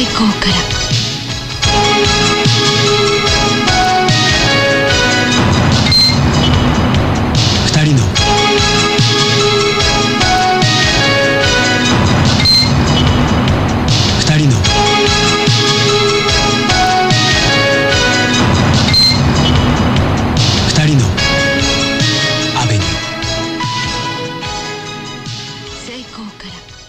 開港から。2人の。2人の。2人の。阿部に成功から。